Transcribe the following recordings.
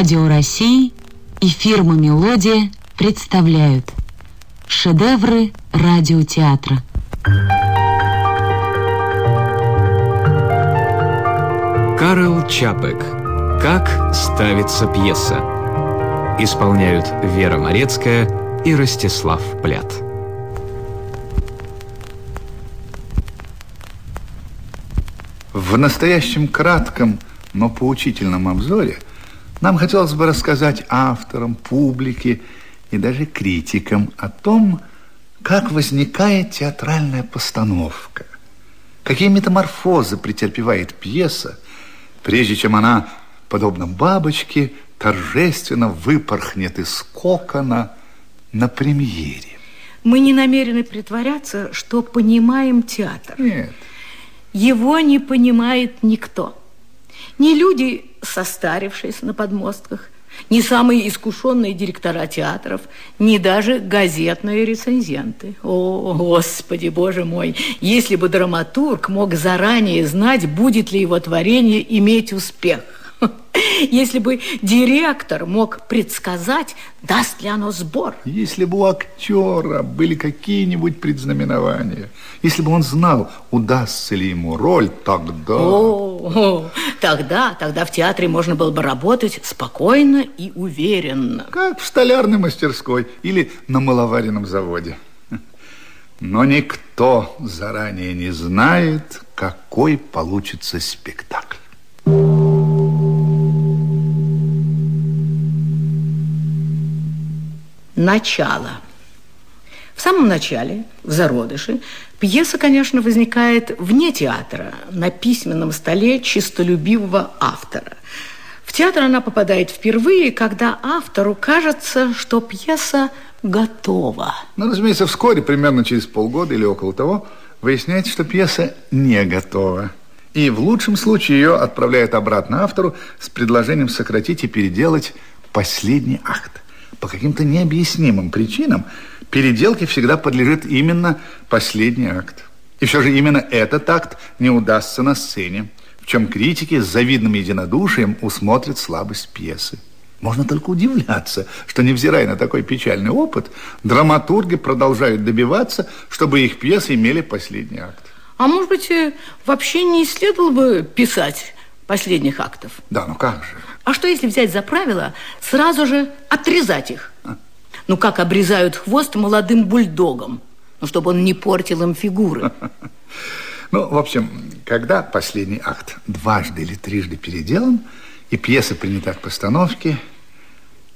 Радио России и фирма «Мелодия» представляют шедевры радиотеатра. Карл Чапек. Как ставится пьеса. Исполняют Вера Морецкая и Ростислав Плят. В настоящем кратком, но поучительном обзоре нам хотелось бы рассказать авторам, публике и даже критикам о том, как возникает театральная постановка, какие метаморфозы претерпевает пьеса, прежде чем она, подобно бабочке, торжественно выпорхнет из кокона на премьере. Мы не намерены притворяться, что понимаем театр. Нет. Его не понимает никто. Ни люди, состарившиеся на подмостках, ни самые искушенные директора театров, ни даже газетные рецензенты. О, Господи, Боже мой, если бы драматург мог заранее знать, будет ли его творение иметь успех. Если бы директор мог предсказать, даст ли оно сбор. Если бы у актера были какие-нибудь предзнаменования, если бы он знал, удастся ли ему роль, тогда... О, о, тогда, тогда в театре можно было бы работать спокойно и уверенно. Как в столярной мастерской или на маловаренном заводе. Но никто заранее не знает, какой получится спектакль. Начало. В самом начале, в зародыше, пьеса, конечно, возникает вне театра, на письменном столе чистолюбивого автора. В театр она попадает впервые, когда автору кажется, что пьеса готова. Ну, разумеется, вскоре, примерно через полгода или около того, выясняется, что пьеса не готова. И в лучшем случае ее отправляют обратно автору с предложением сократить и переделать последний акт. По каким-то необъяснимым причинам переделке всегда подлежит именно последний акт. И все же именно этот акт не удастся на сцене, в чем критики с завидным единодушием усмотрят слабость пьесы. Можно только удивляться, что, невзирая на такой печальный опыт, драматурги продолжают добиваться, чтобы их пьесы имели последний акт. А может быть, э, вообще не следовало бы писать последних актов? Да, ну как же? А что, если взять за правило сразу же отрезать их? Ну, как обрезают хвост молодым бульдогам, ну, чтобы он не портил им фигуры. Ну, в общем, когда последний акт дважды или трижды переделан, и пьеса принята к постановке,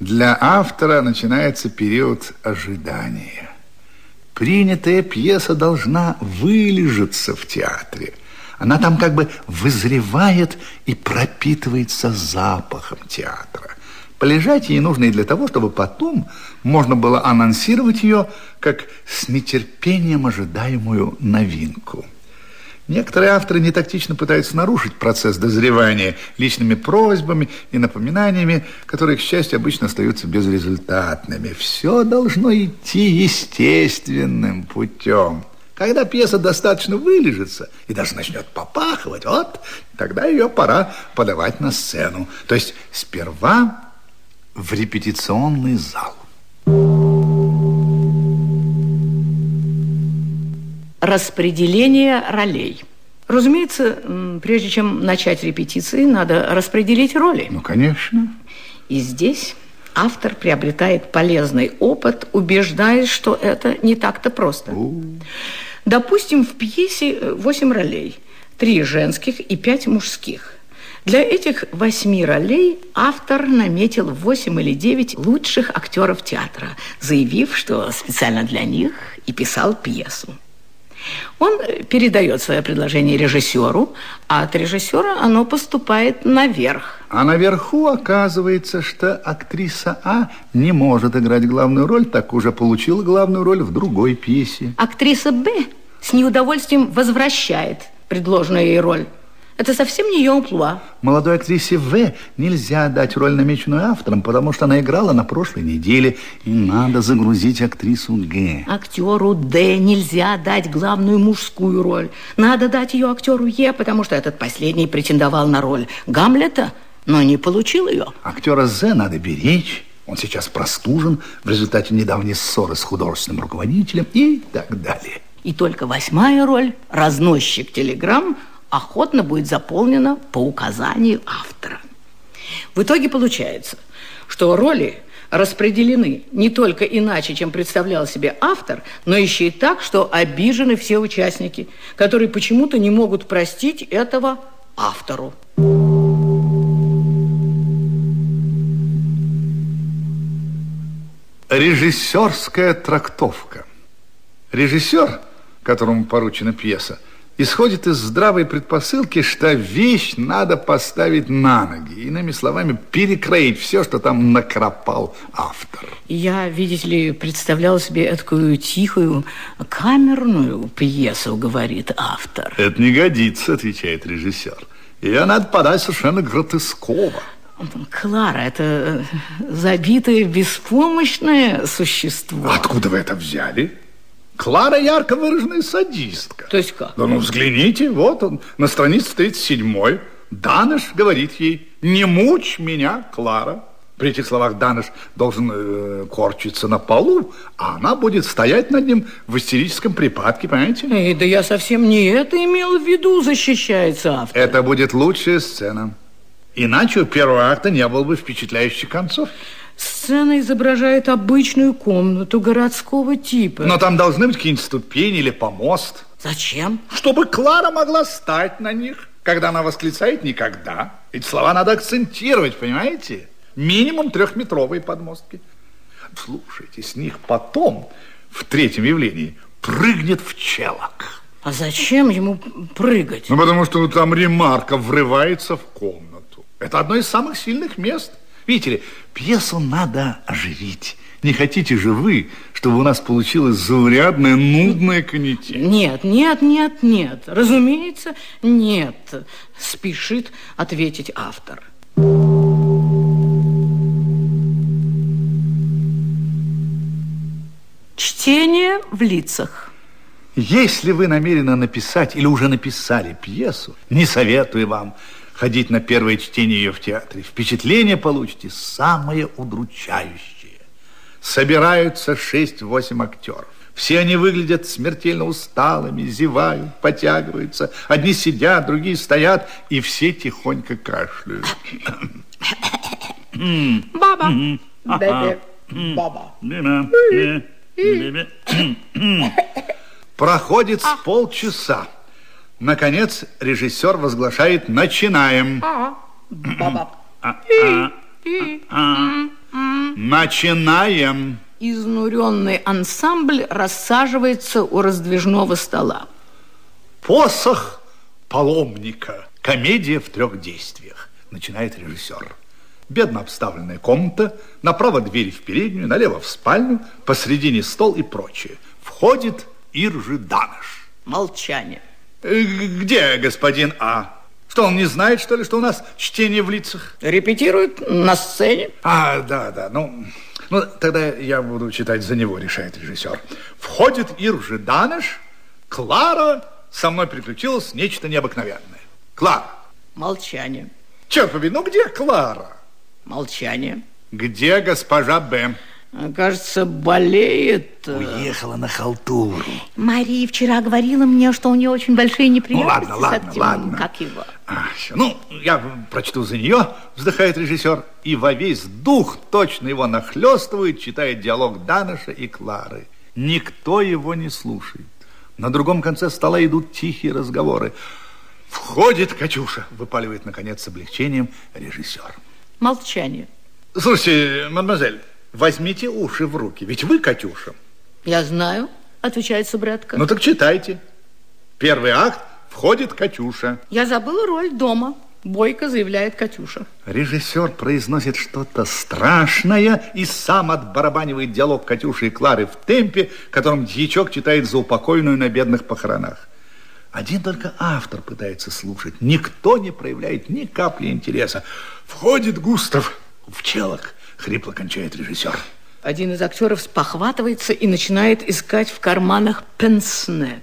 для автора начинается период ожидания. Принятая пьеса должна вылежаться в театре – она там как бы вызревает и пропитывается запахом театра. Полежать ей нужно и для того, чтобы потом можно было анонсировать ее как с нетерпением ожидаемую новинку. Некоторые авторы нетактично пытаются нарушить процесс дозревания личными просьбами и напоминаниями, которые, к счастью, обычно остаются безрезультатными. Все должно идти естественным путем. Когда пьеса достаточно вылежится и даже начнет попахивать, вот тогда ее пора подавать на сцену. То есть сперва в репетиционный зал. Распределение ролей. Разумеется, прежде чем начать репетиции, надо распределить роли. Ну, конечно. И здесь автор приобретает полезный опыт, убеждаясь, что это не так-то просто. Допустим, в пьесе 8 ролей, 3 женских и 5 мужских. Для этих восьми ролей автор наметил 8 или 9 лучших актеров театра, заявив, что специально для них и писал пьесу. Он передает свое предложение режиссеру, а от режиссера оно поступает наверх. А наверху оказывается, что актриса А не может играть главную роль, так уже получила главную роль в другой пьесе. Актриса Б с неудовольствием возвращает предложенную ей роль. Это совсем не ее амплуа. Молодой актрисе В нельзя дать роль, намеченную автором, потому что она играла на прошлой неделе, и надо загрузить актрису Г. Актеру Д нельзя дать главную мужскую роль. Надо дать ее актеру Е, потому что этот последний претендовал на роль Гамлета но не получил ее. Актера З надо беречь. Он сейчас простужен в результате недавней ссоры с художественным руководителем и так далее. И только восьмая роль, разносчик телеграмм, охотно будет заполнена по указанию автора. В итоге получается, что роли распределены не только иначе, чем представлял себе автор, но еще и так, что обижены все участники, которые почему-то не могут простить этого автору. Режиссерская трактовка. Режиссер, которому поручена пьеса, исходит из здравой предпосылки, что вещь надо поставить на ноги. Иными словами, перекроить все, что там накропал автор. Я, видите ли, представлял себе такую тихую, камерную пьесу, говорит автор. Это не годится, отвечает режиссер. Ее надо подать совершенно гротесково. Клара, это забитое, беспомощное существо. Откуда вы это взяли? Клара ярко выраженная садистка. То есть как? Да ну взгляните, вот он, на странице 37 Даныш говорит ей, не мучь меня, Клара. При этих словах Даныш должен э, корчиться на полу, а она будет стоять над ним в истерическом припадке, понимаете? Эй, да я совсем не это имел в виду, защищается автор. Это будет лучшая сцена. Иначе у первого акта не было бы впечатляющей концов. Сцена изображает обычную комнату городского типа. Но там должны быть какие-нибудь ступени или помост. Зачем? Чтобы Клара могла стать на них, когда она восклицает «никогда». Эти слова надо акцентировать, понимаете? Минимум трехметровые подмостки. Слушайте, с них потом, в третьем явлении, прыгнет в челок. А зачем ему прыгать? Ну, потому что там ремарка врывается в комнату. Это одно из самых сильных мест – Видите ли, пьесу надо оживить. Не хотите же вы, чтобы у нас получилась заурядная, нудная канитель? Нет, нет, нет, нет. Разумеется, нет. Спешит ответить автор. Чтение в лицах. Если вы намерены написать или уже написали пьесу, не советую вам ходить на первое чтение ее в театре. Впечатление получите самое удручающее. Собираются шесть-восемь актеров. Все они выглядят смертельно усталыми, зевают, потягиваются. Одни сидят, другие стоят, и все тихонько кашляют. Баба, бебе, баба. Проходит с полчаса. Наконец, режиссер возглашает «Начинаем». Начинаем. Изнуренный ансамбль рассаживается у раздвижного стола. Посох паломника. Комедия в трех действиях. Начинает режиссер. Бедно обставленная комната, направо дверь в переднюю, налево в спальню, посредине стол и прочее. Входит Иржи Даныш. Молчание. Э, где господин А? Что, он не знает, что ли, что у нас чтение в лицах? Репетирует на сцене. А, да, да, ну... Ну, тогда я буду читать за него, решает режиссер. Входит Ир Жиданыш. Клара, со мной приключилось нечто необыкновенное. Клара. Молчание. Черт побери, ну где Клара? Молчание. Где госпожа Б? Кажется, болеет. Уехала на халтуру. Мария вчера говорила мне, что у нее очень большие неприятности ну, ладно, ладно, с этим, ладно. как его. А, ну, я прочту за нее, вздыхает режиссер, и во весь дух точно его нахлестывает, читает диалог Даныша и Клары. Никто его не слушает. На другом конце стола идут тихие разговоры. Входит Катюша, выпаливает, наконец, с облегчением режиссер. Молчание. Слушайте, мадемуазель, Возьмите уши в руки, ведь вы Катюша. Я знаю, отвечает Субратка. Ну так читайте. Первый акт входит Катюша. Я забыла роль дома. Бойко заявляет Катюша. Режиссер произносит что-то страшное и сам отбарабанивает диалог Катюши и Клары в темпе, которым дьячок читает за упокойную на бедных похоронах. Один только автор пытается слушать. Никто не проявляет ни капли интереса. Входит Густав в челок Хрипло кончает режиссер. Один из актеров спохватывается и начинает искать в карманах пенсне.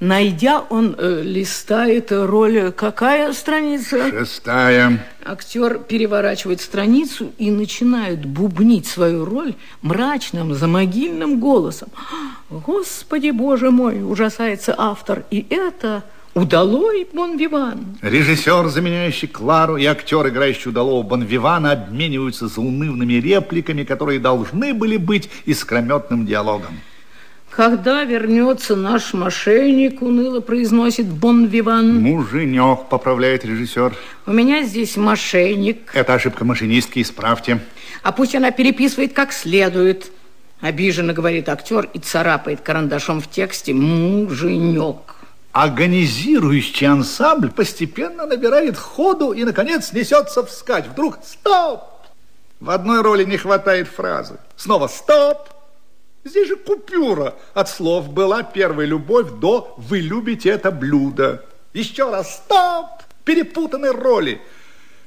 Найдя, он э, листает роль. Какая страница? Шестая. Актер переворачивает страницу и начинает бубнить свою роль мрачным, замогильным голосом. Господи, боже мой, ужасается автор. И это удалой Бонвиван. Режиссер, заменяющий Клару, и актер, играющий удалого Бонвивана, обмениваются заунывными репликами, которые должны были быть искрометным диалогом. Когда вернется наш мошенник, уныло произносит Бон Виван. Муженек, поправляет режиссер. У меня здесь мошенник. Это ошибка машинистки, исправьте. А пусть она переписывает как следует. Обиженно говорит актер и царапает карандашом в тексте «муженек». Агонизирующий ансамбль постепенно набирает ходу и, наконец, несется вскачь. Вдруг «стоп!» В одной роли не хватает фразы. Снова «стоп!» Здесь же купюра от слов «была первая любовь» до «вы любите это блюдо». Еще раз «стоп!» Перепутаны роли.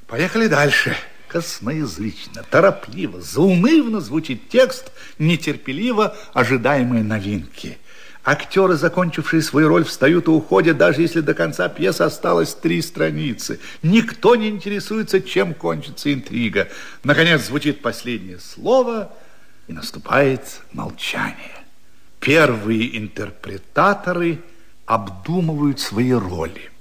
Поехали дальше. Косноязычно, торопливо, заунывно звучит текст, нетерпеливо ожидаемые новинки. Актеры, закончившие свою роль, встают и уходят, даже если до конца пьесы осталось три страницы. Никто не интересуется, чем кончится интрига. Наконец звучит последнее слово – и наступает молчание. Первые интерпретаторы обдумывают свои роли.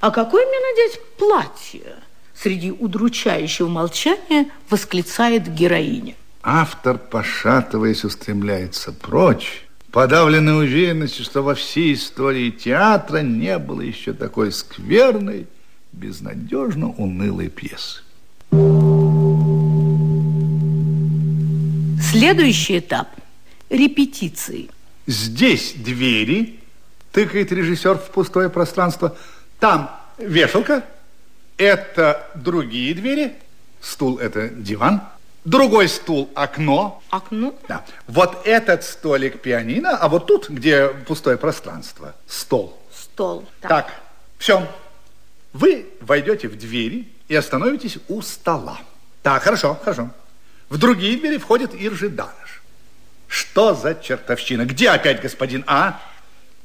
А какое мне надеть платье? Среди удручающего молчания восклицает героиня. Автор, пошатываясь, устремляется прочь, подавленной уверенностью, что во всей истории театра не было еще такой скверной, безнадежно унылой пьесы. Следующий этап – репетиции. Здесь двери, тыкает режиссер в пустое пространство. Там вешалка, это другие двери, стул – это диван, другой стул – окно. Окно? Да. Вот этот столик пианино, а вот тут, где пустое пространство, стол. Стол. Так, так все. Вы войдете в двери и остановитесь у стола. Так, хорошо, хорошо. В другие двери входит Иржи Даныш. Что за чертовщина? Где опять господин А?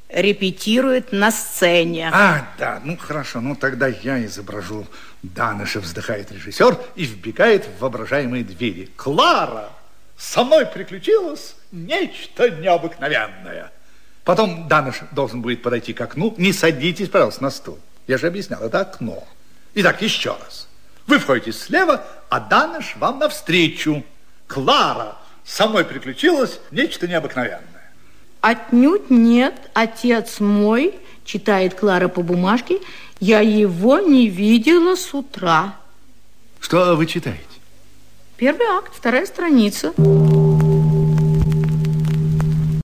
Репетирует на сцене. А, да, ну хорошо, ну тогда я изображу Даныша, вздыхает режиссер и вбегает в воображаемые двери. Клара, со мной приключилось нечто необыкновенное. Потом Даныш должен будет подойти к окну. Не садитесь, пожалуйста, на стул. Я же объяснял, это окно. Итак, еще раз. Вы входите слева, а Даныш вам навстречу. Клара, со мной приключилось нечто необыкновенное. Отнюдь нет, отец мой, читает Клара по бумажке, я его не видела с утра. Что вы читаете? Первый акт, вторая страница.